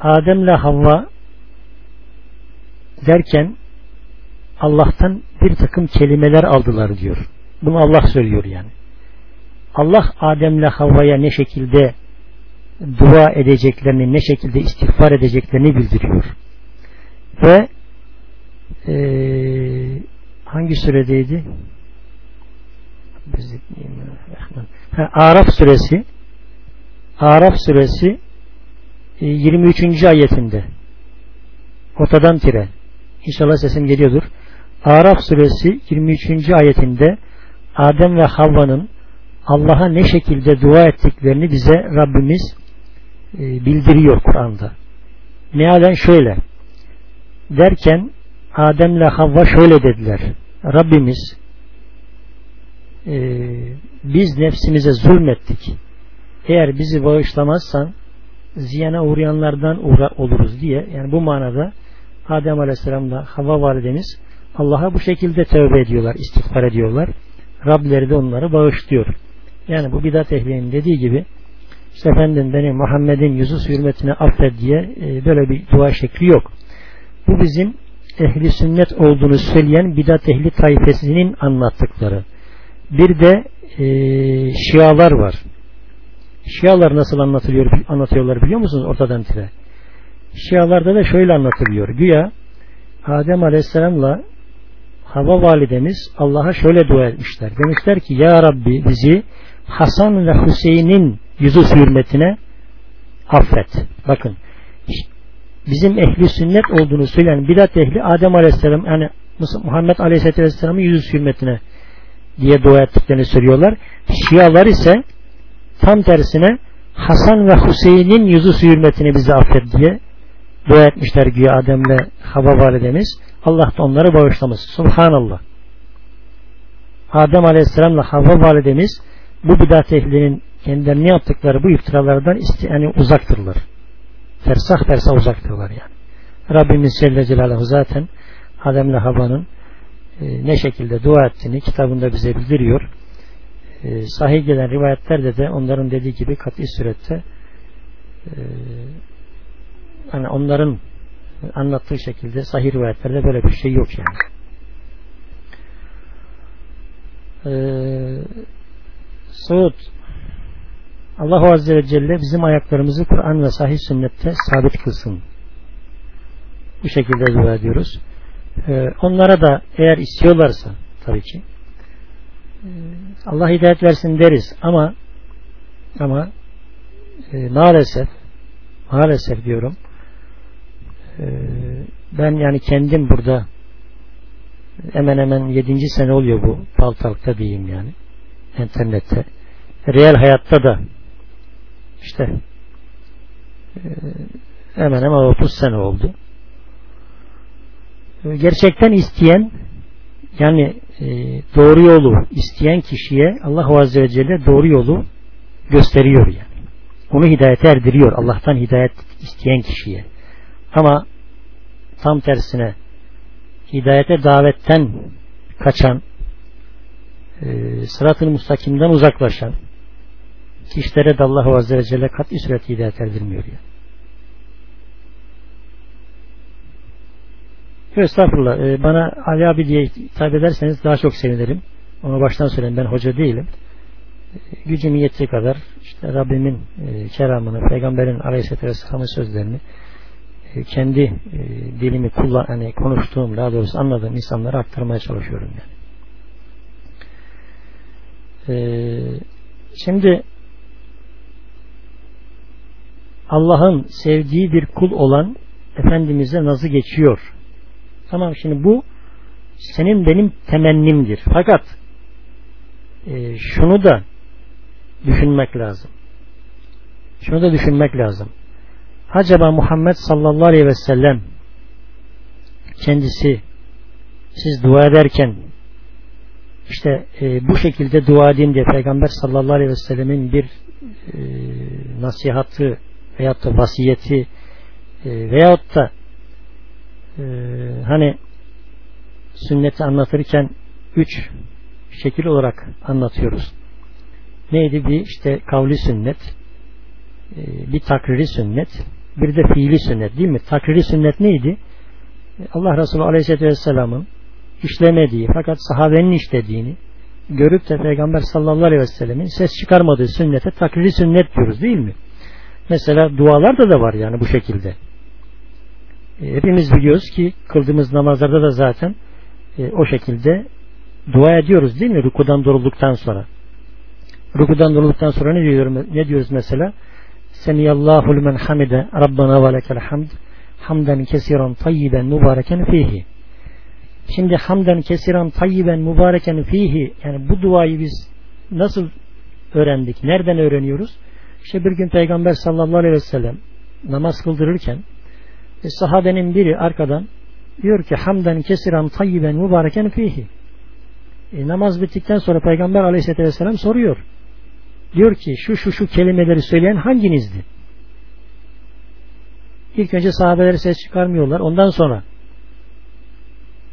Adem'le Havva derken Allah'tan bir takım kelimeler aldılar diyor. Bunu Allah söylüyor yani. Allah Adem'le Havva'ya ne şekilde dua edeceklerini, ne şekilde istiğfar edeceklerini bildiriyor. Ve e, hangi süredeydi? Ha, Araf suresi Araf suresi 23. E, ayetinde ortadan tire İnşallah sesim geliyordur. Araf suresi 23. ayetinde Adem ve Havva'nın Allah'a ne şekilde dua ettiklerini bize Rabbimiz e, bildiriyor Kur'an'da. Mealen şöyle derken Adem ile Havva şöyle dediler. Rabbimiz e, biz nefsimize zulmettik. Eğer bizi bağışlamazsan ziyana uğrayanlardan uğra oluruz diye yani bu manada Adem Aleyhisselam'la Havva validemiz Allah'a bu şekilde tövbe ediyorlar, istiğfar ediyorlar. Rableri de onları bağışlıyor. Yani bu bidat ehlinin dediği gibi işte efendim beni Muhammed'in yüzü hürmetine affet diye e, böyle bir dua şekli yok. Bu bizim ehli sünnet olduğunu söyleyen bidat ehli tayfesinin anlattıkları. Bir de e, şialar var. Şialar nasıl anlatılıyor, anlatıyorlar biliyor musunuz ortadan tire? Şialarda da şöyle anlatılıyor. Güya Adem Aleyhisselam'la Hava validemiz Allah'a şöyle dua etmişler. Demişler ki Ya Rabbi bizi Hasan ve Hüseyin'in yüzü hürmetine affet. Bakın bizim ehli sünnet olduğunu söyleyen bidat ehli Adem Aleyhisselam yani Muhammed Aleyhisselam'ın yüzü hürmetine diye dua ettiklerini söylüyorlar. Şialar ise tam tersine Hasan ve Hüseyin'in yüzü hürmetine bizi affet diye dua etmişler güya Adem'le Hava validemiz. Allah da onları bağışlamış. Subhanallah. Adem Aleyhisselam'la Havva validemiz bu bidat ehlinin kendilerine yaptıkları bu iftiralardan yani uzaktırlar. Fersah fersah uzaktırlar yani. Rabbimiz Celle Celaluhu zaten Adem'le Havva'nın e, ne şekilde dua ettiğini kitabında bize bildiriyor. E, sahih gelen rivayetlerde de onların dediği gibi kat'i surette e, hani onların anlattığı şekilde sahih rivayetlerde böyle bir şey yok yani. Ee, Suud Allah Azze ve Celle bizim ayaklarımızı Kur'an ve sahih sünnette sabit kılsın. Bu şekilde dua ediyoruz. Ee, onlara da eğer istiyorlarsa tabii ki Allah hidayet versin deriz ama ama e, maalesef maalesef diyorum. E, ben yani kendim burada hemen hemen yedinci sene oluyor bu paltalıkta diyeyim yani internette. Real hayatta da işte e, hemen hemen 30 sene oldu. Gerçekten isteyen yani e, doğru yolu isteyen kişiye Allah Azze ve Celle doğru yolu gösteriyor yani. Onu hidayete erdiriyor. Allah'tan hidayet isteyen kişiye. Ama tam tersine hidayete davetten kaçan e, sırat-ı mustakimden uzaklaşan kişilere de Allah Azze ve Celle kat'i sureti hidayet erdirmiyor yani. Estağfurullah. Ee, bana Ali abi diye hitap ederseniz daha çok sevinirim. Onu baştan söyleyeyim. Ben hoca değilim. gücüm yettiği kadar işte Rabbimin e, keramını, Peygamberin Aleyhisselatü Vesselam'ın sözlerini e, kendi e, dilimi kullan, hani konuştuğum, daha doğrusu anladığım insanlara aktarmaya çalışıyorum yani. E, şimdi Allah'ın sevdiği bir kul olan Efendimiz'e nazı geçiyor. Tamam şimdi bu senin benim temennimdir. Fakat e, şunu da düşünmek lazım. Şunu da düşünmek lazım. Acaba Muhammed sallallahu aleyhi ve sellem kendisi siz dua ederken işte e, bu şekilde dua edin diye Peygamber sallallahu aleyhi ve sellemin bir e, nasihatı veyahut da vasiyeti e, veyahut da e, hani sünneti anlatırken üç şekil olarak anlatıyoruz. Neydi? Bir işte kavli sünnet, e, bir takriri sünnet, bir de fiili sünnet değil mi? Takriri sünnet neydi? Allah Resulü Aleyhisselatü Vesselam'ın işlemediği fakat sahabenin işlediğini görüp de Peygamber sallallahu aleyhi ve ses çıkarmadığı sünnete takriri sünnet diyoruz değil mi? Mesela dualarda da var yani bu şekilde. E, hepimiz biliyoruz ki kıldığımız namazlarda da zaten e, o şekilde dua ediyoruz değil mi? Rukudan durulduktan sonra. Rukudan durulduktan sonra ne diyoruz, ne diyoruz mesela? Semiyallahu limen hamide Rabbana ve lekel hamd hamden kesiran tayyiben mübareken fihi. Şimdi hamden kesiran tayyiben mübareken fihi yani bu duayı biz nasıl öğrendik? Nereden öğreniyoruz? İşte bir gün Peygamber sallallahu aleyhi ve sellem namaz kıldırırken e, sahabenin biri arkadan diyor ki hamden kesiran tayyiben mübareken fihi. E, namaz bittikten sonra Peygamber aleyhisselatü vesselam soruyor. Diyor ki şu şu şu kelimeleri söyleyen hanginizdi? İlk önce sahabeleri ses çıkarmıyorlar. Ondan sonra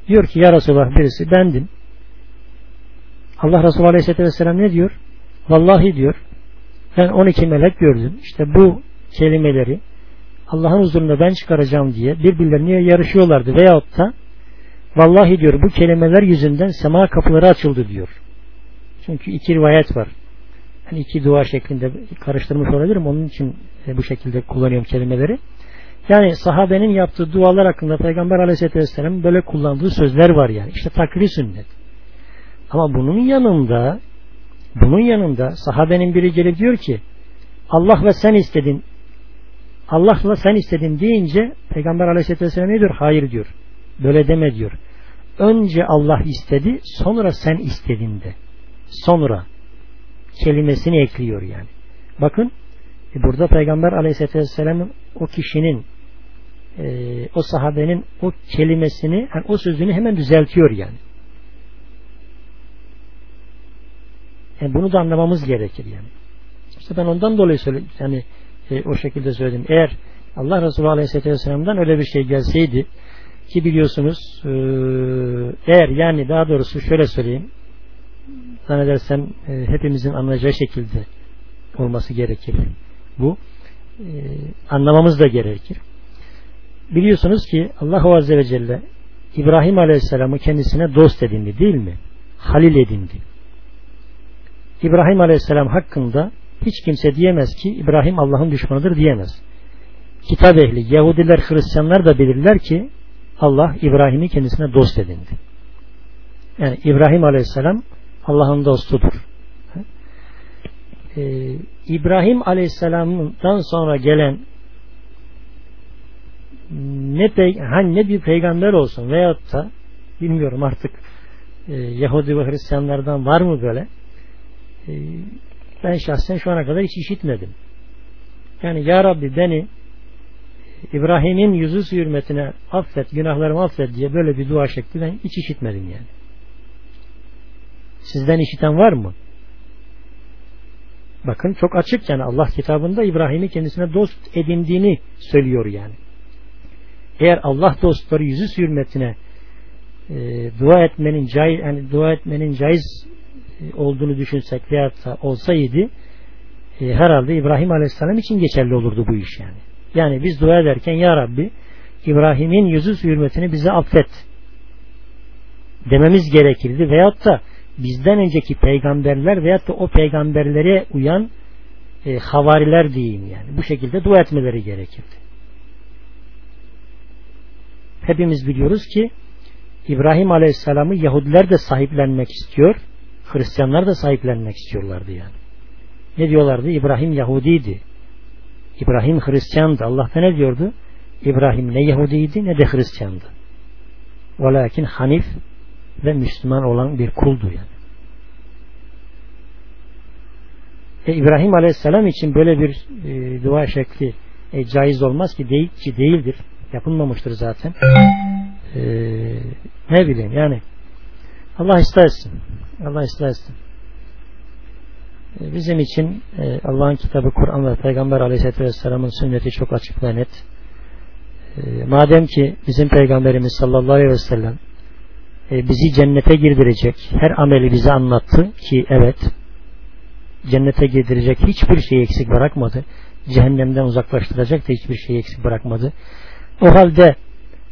diyor ki ya Resulallah birisi bendim. Allah Resulü Aleyhisselatü Vesselam ne diyor? Vallahi diyor ben 12 melek gördüm. İşte bu kelimeleri Allah'ın huzurunda ben çıkaracağım diye birbirlerine yarışıyorlardı. Veyahut da vallahi diyor bu kelimeler yüzünden sema kapıları açıldı diyor. Çünkü iki rivayet var. Hani iki dua şeklinde karıştırmış olabilirim. Onun için e, bu şekilde kullanıyorum kelimeleri. Yani sahabenin yaptığı dualar hakkında Peygamber Aleyhisselatü Vesselam böyle kullandığı sözler var yani. İşte takri sünnet. Ama bunun yanında bunun yanında sahabenin biri gelip diyor ki Allah ve sen istedin Allah'la sen istedin deyince Peygamber Aleyhisselatü Vesselam ne diyor? Hayır diyor. Böyle deme diyor. Önce Allah istedi sonra sen istedin de. Sonra kelimesini ekliyor yani. Bakın e burada Peygamber Aleyhisselatü Vesselam'ın o kişinin e, o sahabenin o kelimesini yani o sözünü hemen düzeltiyor yani. yani. Bunu da anlamamız gerekir yani. İşte ben ondan dolayı söyledim. Yani e, o şekilde söyledim. Eğer Allah Resulü Aleyhisselatü Vesselam'dan öyle bir şey gelseydi ki biliyorsunuz e, eğer yani daha doğrusu şöyle söyleyeyim zannedersem e, hepimizin anlayacağı şekilde olması gerekir. Bu e, anlamamız da gerekir. Biliyorsunuz ki Allah Azze ve Celle İbrahim Aleyhisselam'ı kendisine dost edindi değil mi? Halil edindi. İbrahim Aleyhisselam hakkında hiç kimse diyemez ki İbrahim Allah'ın düşmanıdır diyemez. Kitap ehli, Yahudiler, Hristiyanlar da bilirler ki Allah İbrahim'i kendisine dost edindi. Yani İbrahim Aleyhisselam Allah'ın dostudur. Ee, İbrahim Aleyhisselam'dan sonra gelen ne, hani ne bir peygamber olsun veyahut da bilmiyorum artık e, Yahudi ve Hristiyanlardan var mı böyle e, ben şahsen şu ana kadar hiç işitmedim. Yani Ya Rabbi beni İbrahim'in yüzü su hürmetine affet, günahlarımı affet diye böyle bir dua şekli ben hiç işitmedim yani. Sizden işiten var mı? Bakın çok açık yani Allah kitabında İbrahim'i kendisine dost edindiğini söylüyor yani. Eğer Allah dostları yüzü hürmetine e, dua etmenin caiz yani dua etmenin caiz olduğunu düşünsek da olsaydı e, herhalde İbrahim Aleyhisselam için geçerli olurdu bu iş yani. Yani biz dua ederken Ya Rabbi İbrahim'in yüzü hürmetini bize affet dememiz gerekirdi veyahut da bizden önceki peygamberler veyahut da o peygamberlere uyan e, havariler diyeyim yani. Bu şekilde dua etmeleri gerekirdi. Hepimiz biliyoruz ki İbrahim Aleyhisselam'ı Yahudiler de sahiplenmek istiyor. Hristiyanlar da sahiplenmek istiyorlardı yani. Ne diyorlardı? İbrahim Yahudiydi. İbrahim Hristiyandı. Allah da ne diyordu? İbrahim ne Yahudiydi ne de Hristiyandı. Velakin Hanif ve Müslüman olan bir kuldu yani. E, İbrahim Aleyhisselam için böyle bir e, dua şekli e, caiz olmaz ki, değil, ki değildir. Yapılmamıştır zaten. E, ne bileyim yani Allah istersin. Allah istersin. E, bizim için e, Allah'ın kitabı Kur'an ve Peygamber Aleyhisselatü Vesselam'ın sünneti çok açık ve net. E, madem ki bizim Peygamberimiz sallallahu aleyhi ve sellem bizi cennete girdirecek her ameli bize anlattı ki evet cennete girdirecek hiçbir şey eksik bırakmadı. Cehennemden uzaklaştıracak da hiçbir şey eksik bırakmadı. O halde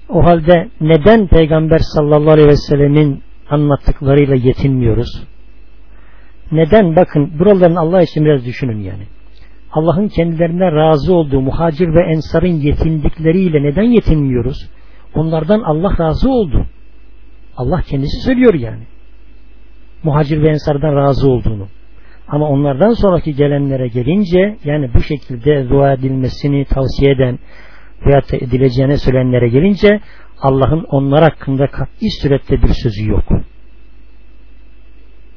o halde neden Peygamber sallallahu aleyhi ve sellemin anlattıklarıyla yetinmiyoruz? Neden? Bakın buraların Allah için biraz düşünün yani. Allah'ın kendilerine razı olduğu muhacir ve ensarın yetindikleriyle neden yetinmiyoruz? Onlardan Allah razı oldu. Allah kendisi söylüyor yani. Muhacir ve ensardan razı olduğunu. Ama onlardan sonraki gelenlere gelince yani bu şekilde dua edilmesini tavsiye eden veyahut da edileceğine söylenenlere gelince Allah'ın onlar hakkında kat'i surette bir sözü yok.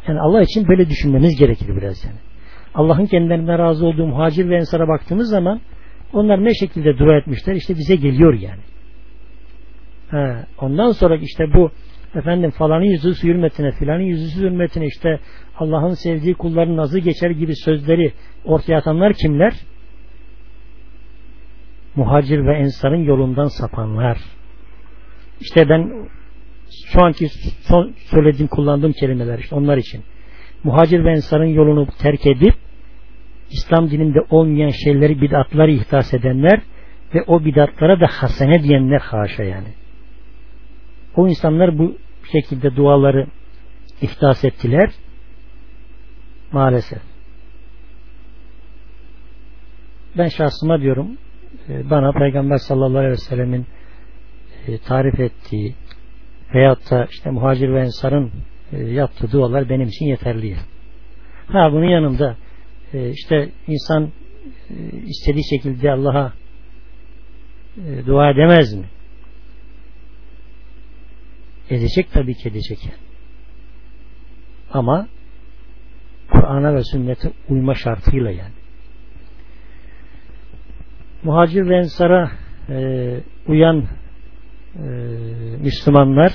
Yani Allah için böyle düşünmemiz gerekir biraz yani. Allah'ın kendilerinden razı olduğu muhacir ve ensara baktığımız zaman onlar ne şekilde dua etmişler işte bize geliyor yani. Ha, ondan sonra işte bu efendim falanın yüzü su hürmetine filanın yüzü su hürmetine işte Allah'ın sevdiği kulların nazı geçer gibi sözleri ortaya atanlar kimler? Muhacir ve ensarın yolundan sapanlar. İşte ben şu anki son söylediğim kullandığım kelimeler işte onlar için. Muhacir ve ensarın yolunu terk edip İslam dininde olmayan şeyleri bidatları ihdas edenler ve o bidatlara da hasene diyenler haşa yani. O insanlar bu şekilde duaları ihdas ettiler. Maalesef. Ben şahsıma diyorum e, bana Peygamber sallallahu aleyhi ve sellemin tarif ettiği veyahut da işte muhacir ve ensarın e, yaptığı dualar benim için yeterli. Ha bunun yanında işte insan istediği şekilde Allah'a dua edemez mi? Edecek tabii ki edecek. Ama Kur'an'a ve sünnete uyma şartıyla yani. Muhacir ve ensara e, uyan e, Müslümanlar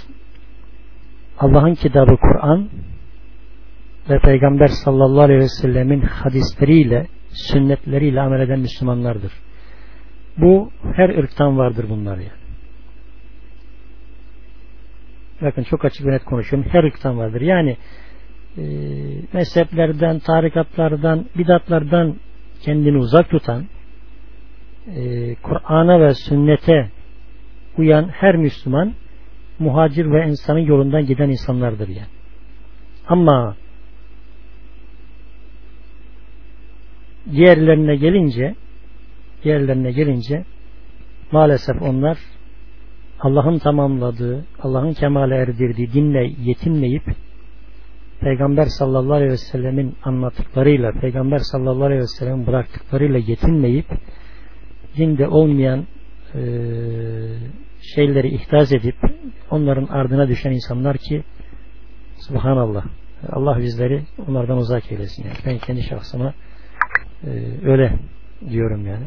Allah'ın kitabı Kur'an ve Peygamber sallallahu aleyhi ve sellemin hadisleriyle sünnetleriyle amel eden Müslümanlardır. Bu her ırktan vardır bunlar yani. Bakın çok açık ve net konuşuyorum. Her ırktan vardır. Yani e, mezheplerden, tarikatlardan, bidatlardan kendini uzak tutan e, Kur'an'a ve sünnete uyan her Müslüman muhacir ve insanın yolundan giden insanlardır yani. Ama diğerlerine gelince diğerlerine gelince maalesef onlar Allah'ın tamamladığı, Allah'ın kemale erdirdiği dinle yetinmeyip Peygamber sallallahu aleyhi ve sellemin anlattıklarıyla, Peygamber sallallahu aleyhi ve sellemin bıraktıklarıyla yetinmeyip dinde olmayan e, şeyleri ihdas edip onların ardına düşen insanlar ki subhanallah Allah bizleri onlardan uzak eylesin. Yani ben kendi şahsıma e, öyle diyorum yani.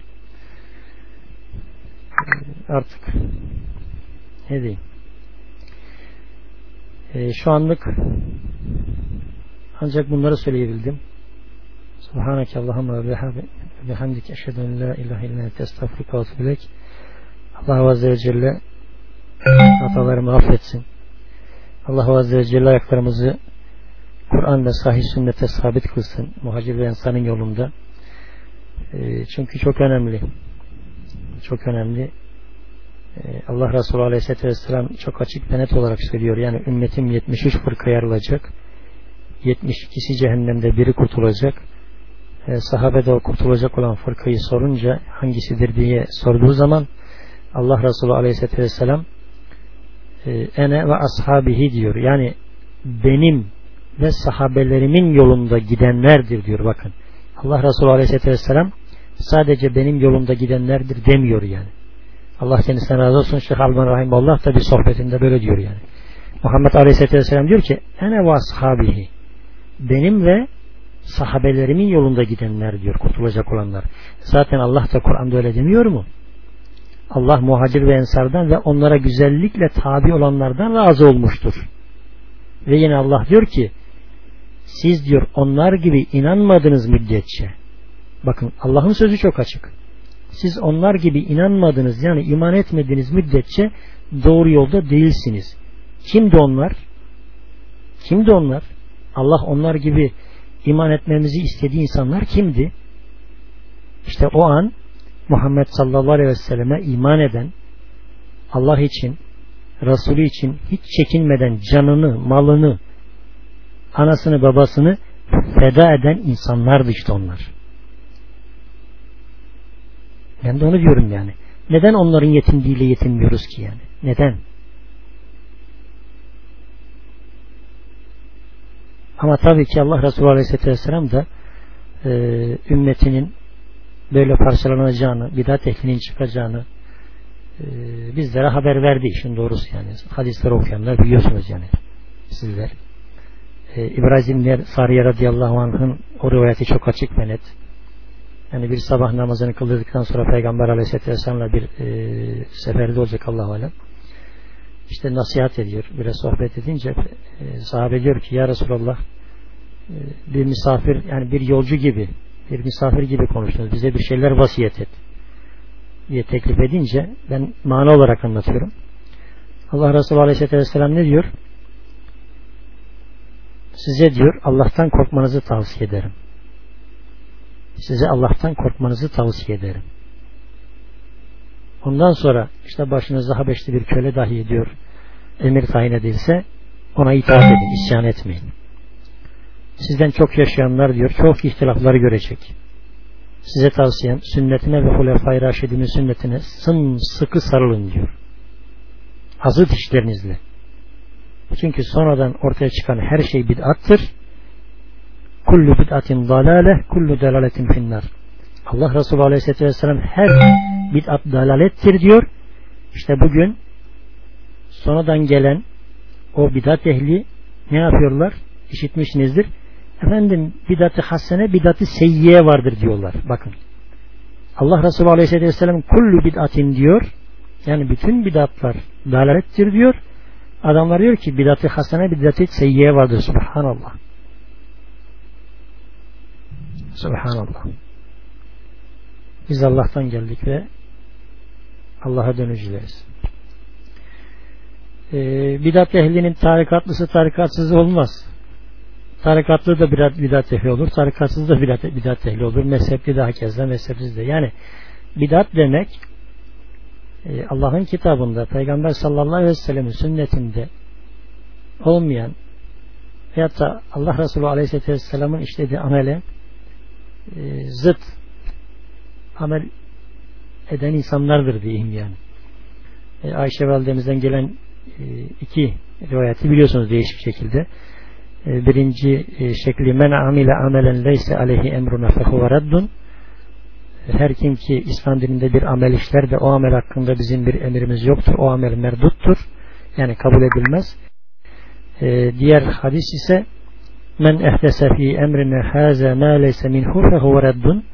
E, artık ne diyeyim e, şu anlık ancak bunları söyleyebildim. Subhaneke Allahümme ve bihamdik eşhedü en la ilahe illa ente ve Allah Azze ve Celle hatalarımı affetsin. Allah Azze ve Celle ayaklarımızı Kur'an ve sahih sünnete sabit kılsın. Muhacir ve insanın yolunda. E, çünkü çok önemli. Çok önemli. E, Allah Resulü Aleyhisselatü Vesselam çok açık ve net olarak söylüyor. Yani ümmetim 73 fırka ayrılacak. 72'si cehennemde biri kurtulacak. E, sahabede o kurtulacak olan fırkayı sorunca hangisidir diye sorduğu zaman Allah Resulü Aleyhisselatü Vesselam ene ve ashabihi diyor. Yani benim ve sahabelerimin yolunda gidenlerdir diyor bakın. Allah Resulü Aleyhisselatü Vesselam sadece benim yolumda gidenlerdir demiyor yani. Allah kendisine razı olsun Şeyh Alman Rahimullah da bir sohbetinde böyle diyor yani. Muhammed Aleyhisselatü Vesselam diyor ki ene ve ashabihi benim ve sahabelerimin yolunda gidenler diyor kurtulacak olanlar. Zaten Allah da Kur'an'da öyle demiyor mu? Allah muhacir ve ensardan ve onlara güzellikle tabi olanlardan razı olmuştur. Ve yine Allah diyor ki siz diyor onlar gibi inanmadınız müddetçe. Bakın Allah'ın sözü çok açık. Siz onlar gibi inanmadınız yani iman etmediğiniz müddetçe doğru yolda değilsiniz. Kimdi onlar? Kimdi onlar? Allah onlar gibi iman etmemizi istediği insanlar kimdi? İşte o an Muhammed sallallahu aleyhi ve selleme iman eden Allah için Resulü için hiç çekinmeden canını, malını, anasını, babasını feda eden insanlardı işte onlar. Ben de onu diyorum yani. Neden onların yetindiğiyle yetinmiyoruz ki yani? Neden? Ama tabii ki Allah Resulü Aleyhisselatü Vesselam da e, ümmetinin böyle parçalanacağını, bidat ehlinin çıkacağını e, bizlere haber verdi işin doğrusu yani. Hadisleri okuyanlar biliyorsunuz yani sizler. E, İbrahim Sariye radıyallahu anh'ın o rivayeti çok açık ve net. Yani bir sabah namazını kıldırdıktan sonra Peygamber aleyhisselatü vesselam'la bir e, seferde olacak Allah alem. İşte nasihat ediyor. Biraz sohbet edince e, sahabe diyor ki ya Resulallah e, bir misafir yani bir yolcu gibi bir misafir gibi konuştunuz. Bize bir şeyler vasiyet et diye teklif edince ben mana olarak anlatıyorum. Allah Resulü Aleyhisselatü Vesselam ne diyor? Size diyor Allah'tan korkmanızı tavsiye ederim. Size Allah'tan korkmanızı tavsiye ederim. Ondan sonra işte başınızda Habeşli bir köle dahi ediyor. Emir tayin edilse ona itaat edin, isyan etmeyin. Sizden çok yaşayanlar diyor, çok ihtilafları görecek. Size tavsiyem sünnetine ve Hulefai Raşidinin sünnetine sıkı sarılın diyor. Azı dişlerinizle. Çünkü sonradan ortaya çıkan her şey bid'attır. Kullu bid'atin dalale, kullu dalaletin finnar. Allah Resulü Aleyhisselatü Vesselam her bid'at dalalettir diyor. İşte bugün sonradan gelen o bidat ehli ne yapıyorlar? İşitmişsinizdir. Efendim bidatı hasene bidatı seyyiye vardır diyorlar. Bakın. Allah Resulü Aleyhisselatü Vesselam kullu bid'atin diyor. Yani bütün bidatlar dalalettir diyor. Adamlar diyor ki bidatı hasene bidatı seyyiye vardır. Subhanallah. Subhanallah. Biz Allah'tan geldik ve Allah'a dönücüleriz. Ee, bidat ehlinin tarikatlısı tarikatsız olmaz. Tarikatlı da bidat, bidat ehli olur. Tarikatsız da bidat, bidat ehli olur. Mezhepli de hakeza mezhepsiz de. Yani bidat demek e, Allah'ın kitabında Peygamber sallallahu aleyhi ve sellemin sünnetinde olmayan veyahut da Allah Resulü aleyhisselatü vesselamın işlediği amele e, zıt amel eden insanlardır diyeyim yani. E, Ayşe validemizden gelen iki rivayeti biliyorsunuz değişik şekilde. E, birinci e, şekli men amile amelen leyse aleyhi emruna fehuve reddun her kim ki İslam dininde bir amel işler de o amel hakkında bizim bir emrimiz yoktur. O amel merduttur. Yani kabul edilmez. Ee, diğer hadis ise men ehdese fi emrine haza ma leyse minhu fehuve reddun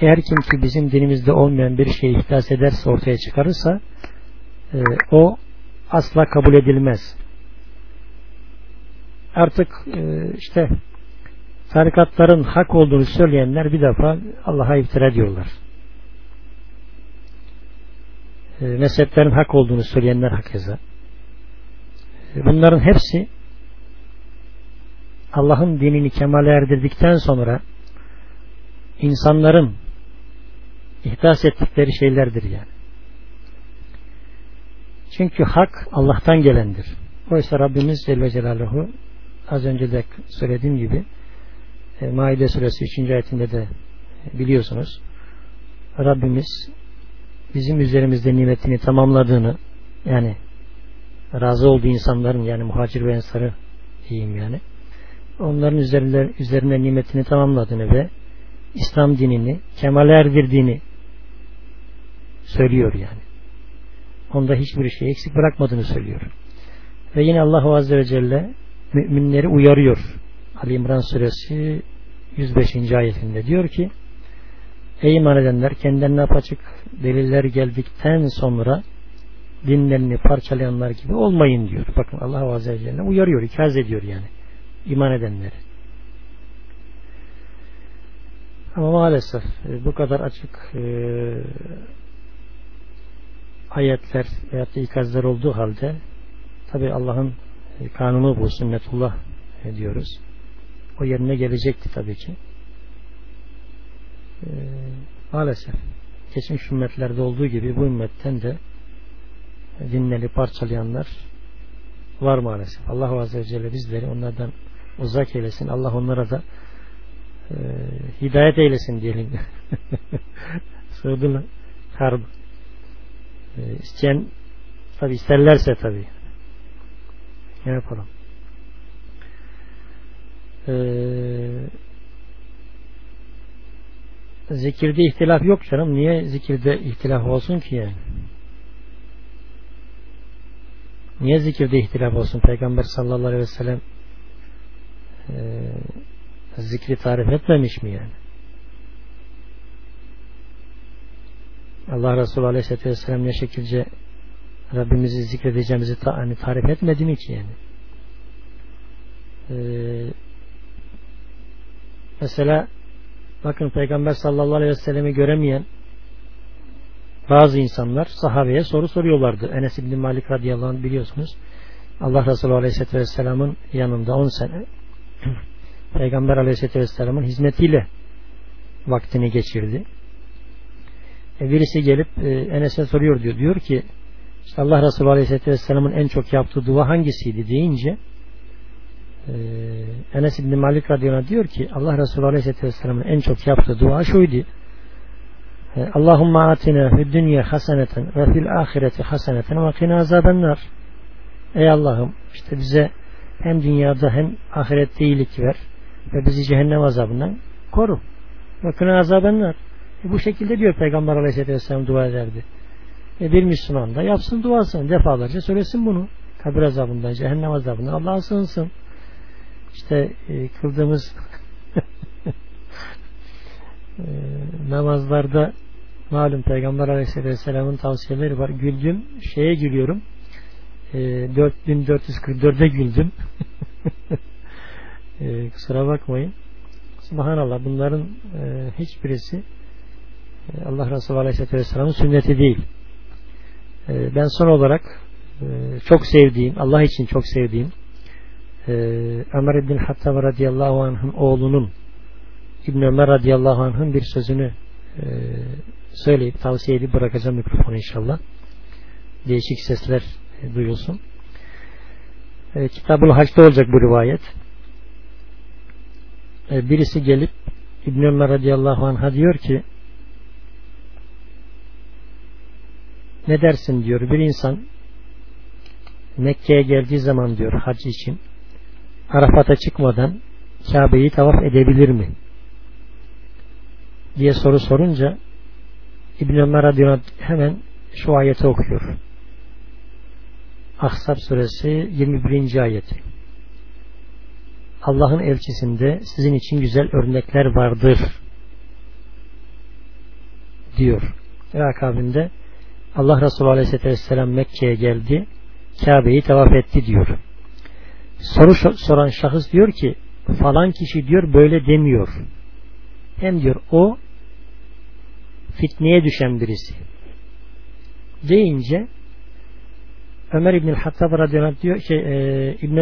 her kim ki bizim dinimizde olmayan bir şey ihdas ederse ortaya çıkarırsa e, o asla kabul edilmez. Artık e, işte tarikatların hak olduğunu söyleyenler bir defa Allah'a iftira ediyorlar. E, mezheplerin hak olduğunu söyleyenler hakeza. E, bunların hepsi Allah'ın dinini kemale erdirdikten sonra insanların ihdas ettikleri şeylerdir yani. Çünkü hak Allah'tan gelendir. Oysa Rabbimiz Celle Celaluhu az önce de söylediğim gibi e, Maide suresi 3. ayetinde de biliyorsunuz Rabbimiz bizim üzerimizde nimetini tamamladığını yani razı olduğu insanların yani muhacir ve ensarı diyeyim yani onların üzerinde, üzerine nimetini tamamladığını ve İslam dinini kemale erdirdiğini söylüyor yani. Onda hiçbir şey eksik bırakmadığını söylüyor. Ve yine Allah Azze ve Celle müminleri uyarıyor. Ali İmran suresi 105. ayetinde diyor ki Ey iman edenler kendilerine apaçık deliller geldikten sonra dinlerini parçalayanlar gibi olmayın diyor. Bakın Allah Azze ve Celle uyarıyor, ikaz ediyor yani iman edenleri. Ama maalesef e, bu kadar açık e, ayetler veyahut da ikazlar olduğu halde tabi Allah'ın kanunu bu sünnetullah e, diyoruz. O yerine gelecekti tabii ki. E, maalesef geçmiş ümmetlerde olduğu gibi bu ümmetten de dinleri parçalayanlar var maalesef. Allah Azze ve Celle bizleri onlardan uzak eylesin. Allah onlara da e, hidayet eylesin diyelim. Sığdın harb. E, isteyen tabi isterlerse tabi. Ne yapalım? Eee zikirde ihtilaf yok canım. Niye zikirde ihtilaf olsun ki yani? Niye zikirde ihtilaf olsun? Peygamber sallallahu aleyhi ve sellem e, zikri tarif etmemiş mi yani? Allah Resulü aleyhisselatü vesselam ne şekilde Rabbimizi zikredeceğimizi ta, hani tarif etmedi mi ki yani? Ee, mesela bakın Peygamber sallallahu aleyhi ve sellemi göremeyen bazı insanlar sahabeye soru soruyorlardı. Enes İbni Malik radıyallahu anh biliyorsunuz. Allah Resulü aleyhisselatü vesselamın yanında 10 sene Peygamber aleyhisselatü vesselamın hizmetiyle vaktini geçirdi. E, birisi gelip e, Enes'e soruyor diyor. Diyor ki işte Allah Resulü aleyhisselatü vesselamın en çok yaptığı dua hangisiydi deyince e, Enes İbni Malik radıyallahu diyor ki Allah Resulü aleyhisselatü vesselamın en çok yaptığı dua şuydu. E, Allahumma atina fid dünya haseneten ve fil ahireti haseneten ve kina azabennar. Ey Allah'ım işte bize hem dünyada hem ahirette iyilik ver ve bizi cehennem azabından koru. Ve kına azabennar. E bu şekilde diyor Peygamber Aleyhisselatü Vesselam dua ederdi. Bir Müslüman da yapsın duasını defalarca söylesin bunu. Kabir azabından, cehennem azabından Allah'a sığınsın. İşte e, kıldığımız e, namazlarda malum Peygamber Aleyhisselatü Vesselam'ın tavsiyeleri var. Güldüm, şeye gülüyorum. E, 4444'e güldüm. e, kusura bakmayın. Subhanallah bunların e, hiçbirisi e, Allah Resulü Aleyhisselatü Vesselam'ın sünneti değil. E, ben son olarak e, çok sevdiğim, Allah için çok sevdiğim e, Ömer İbn Hattab radıyallahu anh'ın oğlunun İbn Ömer radıyallahu anh'ın bir sözünü e, söyleyip tavsiye edip bırakacağım mikrofonu inşallah. Değişik sesler duyulsun. Kitabul Haç'ta olacak bu rivayet. Birisi gelip İbn Ömer radıyallahu anh'a diyor ki ne dersin diyor bir insan Mekke'ye geldiği zaman diyor hac için Arafat'a çıkmadan Kabe'yi tavaf edebilir mi? diye soru sorunca İbn Ömer hemen şu ayeti okuyor. Ahzab suresi 21. ayeti. Allah'ın elçisinde sizin için güzel örnekler vardır diyor. Ve akabinde Allah Resulü Aleyhisselatü Vesselam Mekke'ye geldi Kabe'yi tavaf etti diyor. Soru soran şahıs diyor ki falan kişi diyor böyle demiyor. Hem diyor o fitneye düşen birisi. Deyince Ömer İbnül Hattab radıyallahu anh diyor ki e, İbn